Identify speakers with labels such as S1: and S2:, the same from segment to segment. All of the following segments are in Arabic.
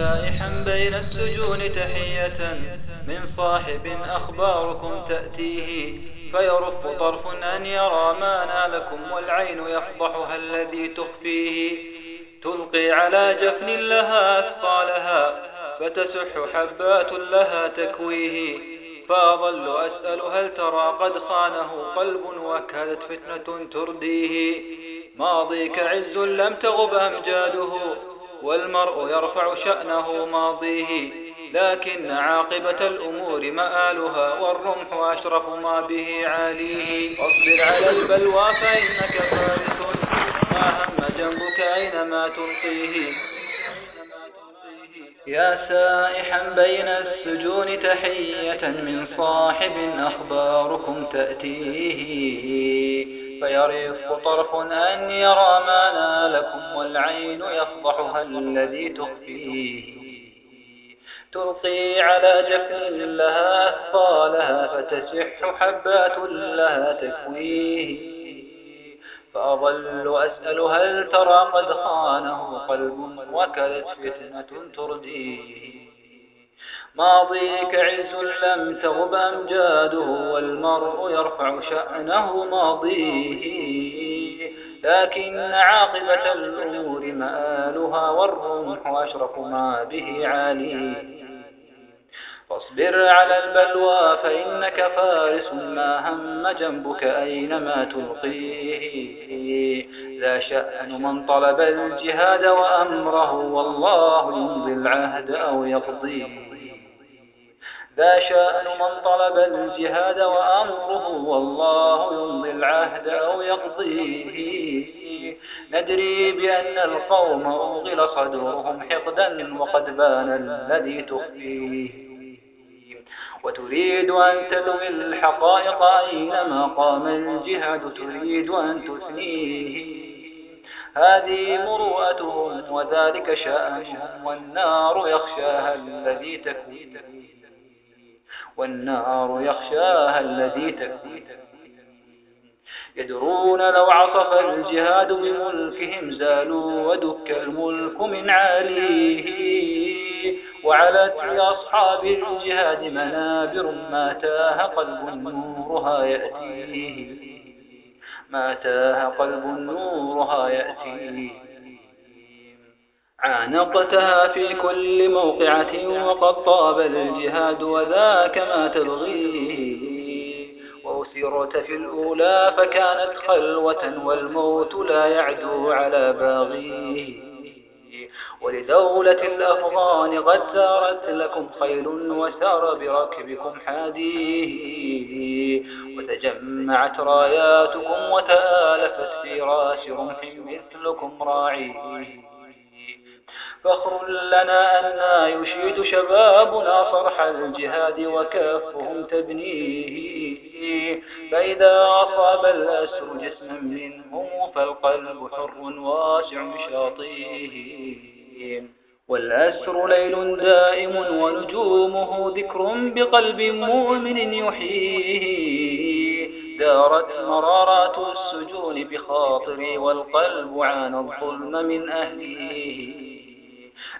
S1: سائحا بين السجون تحية. من صاحب أخباركم تأتيه فيرف طرف أن يرى ما نالكم والعين يفضحها الذي تخفيه. تلقي على جفن لها أثقالها فتسح حبات لها تكويه. فأظل أسأل هل ترى قد خانه قلب وكادت فتنة ترديه. ماضيك عز لم تغب أمجاده والمرء يرفع شأنه ماضيه لكن عاقبة الأمور مآلها والرمح أشرف ما به عاليه. واصبر على البلوى فإنك فارس ما هم جنبك أينما تلقيه. يا سائحا بين السجون تحية من صاحب أخباركم تأتيه. فيرف طرف أن يرى ما نالكم والعين يفضحها الذي تخفيه. تلقي على جفن لها أثقالها فتسح حبات لها تكويه. فأظل أسأل هل ترى قد خانه قلب وكلت فتنة ترديه ماضيك عز لم تغب أمجاده والمرء يرفع شأنه ماضيه. لكن عاقبة الأمور مآلها والرمح أشرف ما به عاليه فاصبر على البلوى فإنك فارس ما هم جنبك أينما تلقيه. لا شأن من طلب الجهاد وأمره والله يمضي العهد أو يقضيه. ذا شأن من طلب الجهاد وأمره والله يمضي العهد أو يقضيه. ندري بأن القوم أوغل صدورهم حقدا وقد بان الذي تخفيه. وتريد أن تلوي الحقائق أينما قام الجهاد تريد أن تثنيه. هذه مروءتهم وذلك شأنهم والنار يخشاها الذي تكويه. والنار يخشاها الذي تكوي يدرون لو عصف الجهاد بملكهم زالوا ودك الملك من عاليه. وعلت لأصحاب الجهاد منابر ما تاه قلب نورها يأتيه. ما تاه قلب نورها يأتيه. عانقتها في كل موقعة وقد طاب الجهاد وذاك ما تبغيه وأسرت في الأولى فكانت خلوة والموت لا يعدو على باغيه ولدولة الأفغان قد سارت لكم خيل وسار بركبكم حاديه وتجمعت راياتكم وتآلفت في راس رمح مثلكم راعيه فخر لنا أن يشيد شبابنا صرح الجهاد وكافهم تبنيه. فإذا أصاب الأسر جسما منهم فالقلب حر واسع شاطيه والأسر ليل دائم ونجومه ذكر بقلب مؤمن يحييه. دارت مرارات السجون بخاطري والقلب عانى الظلم من أهليه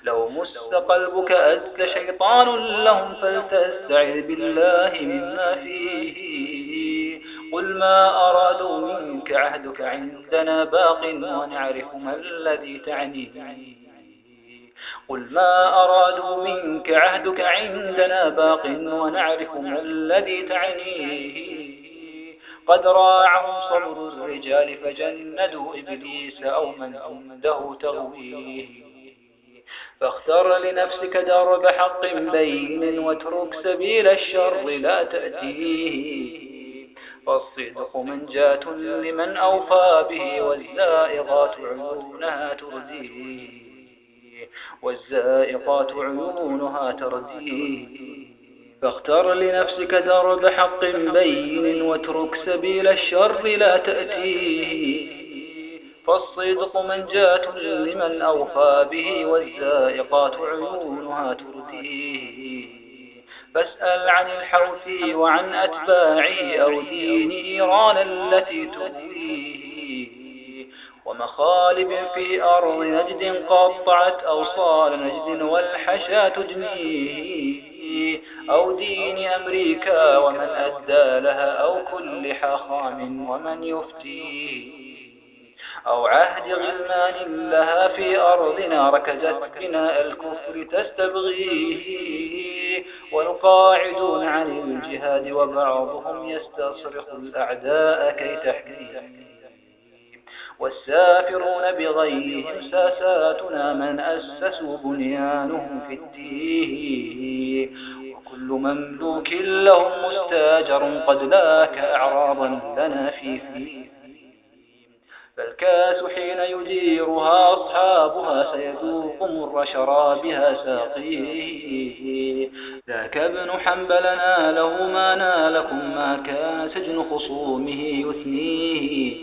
S1: لو مس قلبك أزك شيطان لهم فلتستعذ بالله مما فيه. قل ما أرادوا منك عهدك عندنا باق ونعرف ما الذي تعنيه قل ما أرادوا منك عهدك عندنا باق ونعرف ما الذي تعنيه قد راعهم صبر الرجال فجندوا إبليس أو من عنده تغويه. فاختر لنفسك درب حق بين واترك سبيل الشر لا تأتيه. فالصدق منجاة لمن أوفى به والزائغات عيونها ترديه والزائقات عيونها ترديه فاختر لنفسك درب حق بين واترك سبيل الشر لا تأتيه. فالصدق منجاة لمن أوفى به والزائقات عيونها ترديه فاسأل عن الحوث وعن أتباعه أو دين إيران التي تؤويه ومخالب في أرض نجد قطعت أوصال نجد والحشا تدنيه أو دين أمريكا ومن أدى لها أو كل حاخام ومن يفتيه. أو عهد غلمان لها في أرضنا ركزت بناء الكفر تستبغيه. والقاعدون عن الجهاد وبعضهم يستصرخ الأعداء كي تحكيه والسافرون بغيهم ساساتنا من أسسوا بنيانهم في الدين. وكل مملوك لهم مستاجر قد لاك أعراضا لنا في فيه فالكاس حين يديرها أصحابها سيذوق مر شرابها ساقيه. ذاك ابن حنبلنا له ما نالكم ما كان سجن خصومه يثنيه.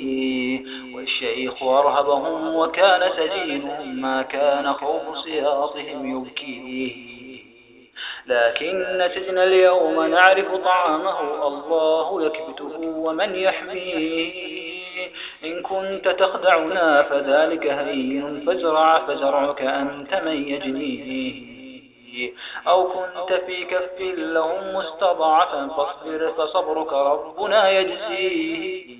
S1: والشيخ أرهبهم وكان سجينهم ما كان خوف سياطهم يبكيه. لكن سجن اليوم نعرف طعامه الله يكبته ومن يحميه. كنت تخدعنا فذلك هين فزرع فزرعك أنت من يجنيه أو كنت في كف لهم مستضعفا فاصبر فصبرك ربنا يجزيه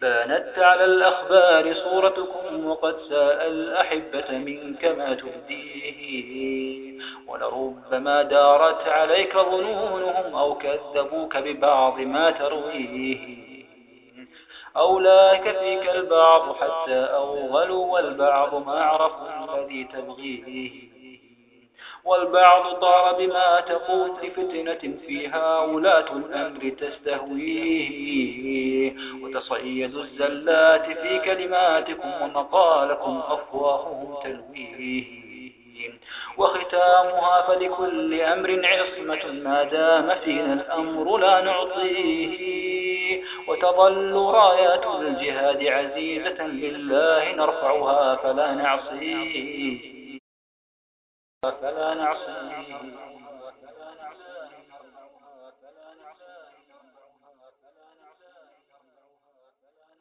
S1: بانت على الأخبار صورتكم وقد ساء الأحبة منك ما تبديه. ولربما دارت عليك ظنونهم أو كذبوك ببعض ما ترويه. أولاك فيك البعض حتى أوغلوا والبعض ما عرفوا الذي تبغيه. والبعض طار بما تقول لفتنة فيها ولاة الأمر تستهويه. وتصيد الزلات في كلماتكم ومقالكم أفواههم تلويه. وختامها فلكل أمر عصمة ما دام فينا الأمر لا نعطيه. وتظل رايات الجهاد عزيزة لله نرفعها فلا نعصيه فلا نعصيه